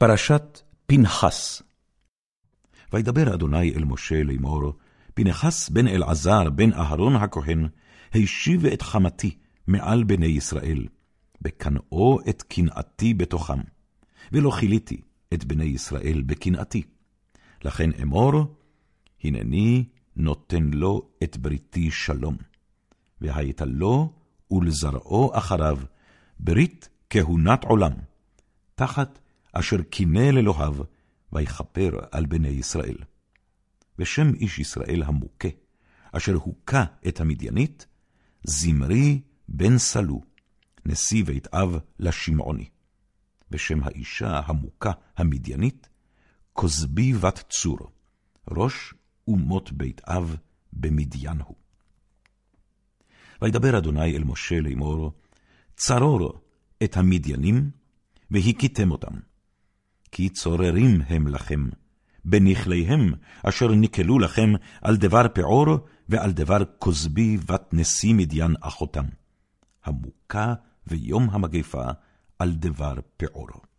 פרשת פנחס וידבר אדוני אל משה לאמור, פנחס בן אלעזר בן אהרון הכהן, הישיב את חמתי מעל בני ישראל, בקנאו את קנאתי בתוכם, ולא כיליתי את בני ישראל בקנאתי. לכן אמור, הנני נותן לו את בריתי שלום, והייתה לו ולזרעו אחריו ברית כהונת עולם, תחת אשר קינא לאלוהיו, ויכפר על בני ישראל. ושם איש ישראל המוכה, אשר הוכה את המדיינית, זמרי בן סלו, נשיא בית אב לשמעוני. ושם האישה המוכה המדיינית, כוזבי בת צור, ראש אומות בית אב במדיין הוא. וידבר אדוני אל משה לאמור, צרור את המדיינים, והכיתם אותם. כי צוררים הם לכם, בנכליהם אשר נקלו לכם על דבר פעור ועל דבר כוזבי בת נשיא מדיין אחותם, המוכה ויום המגפה על דבר פעורו.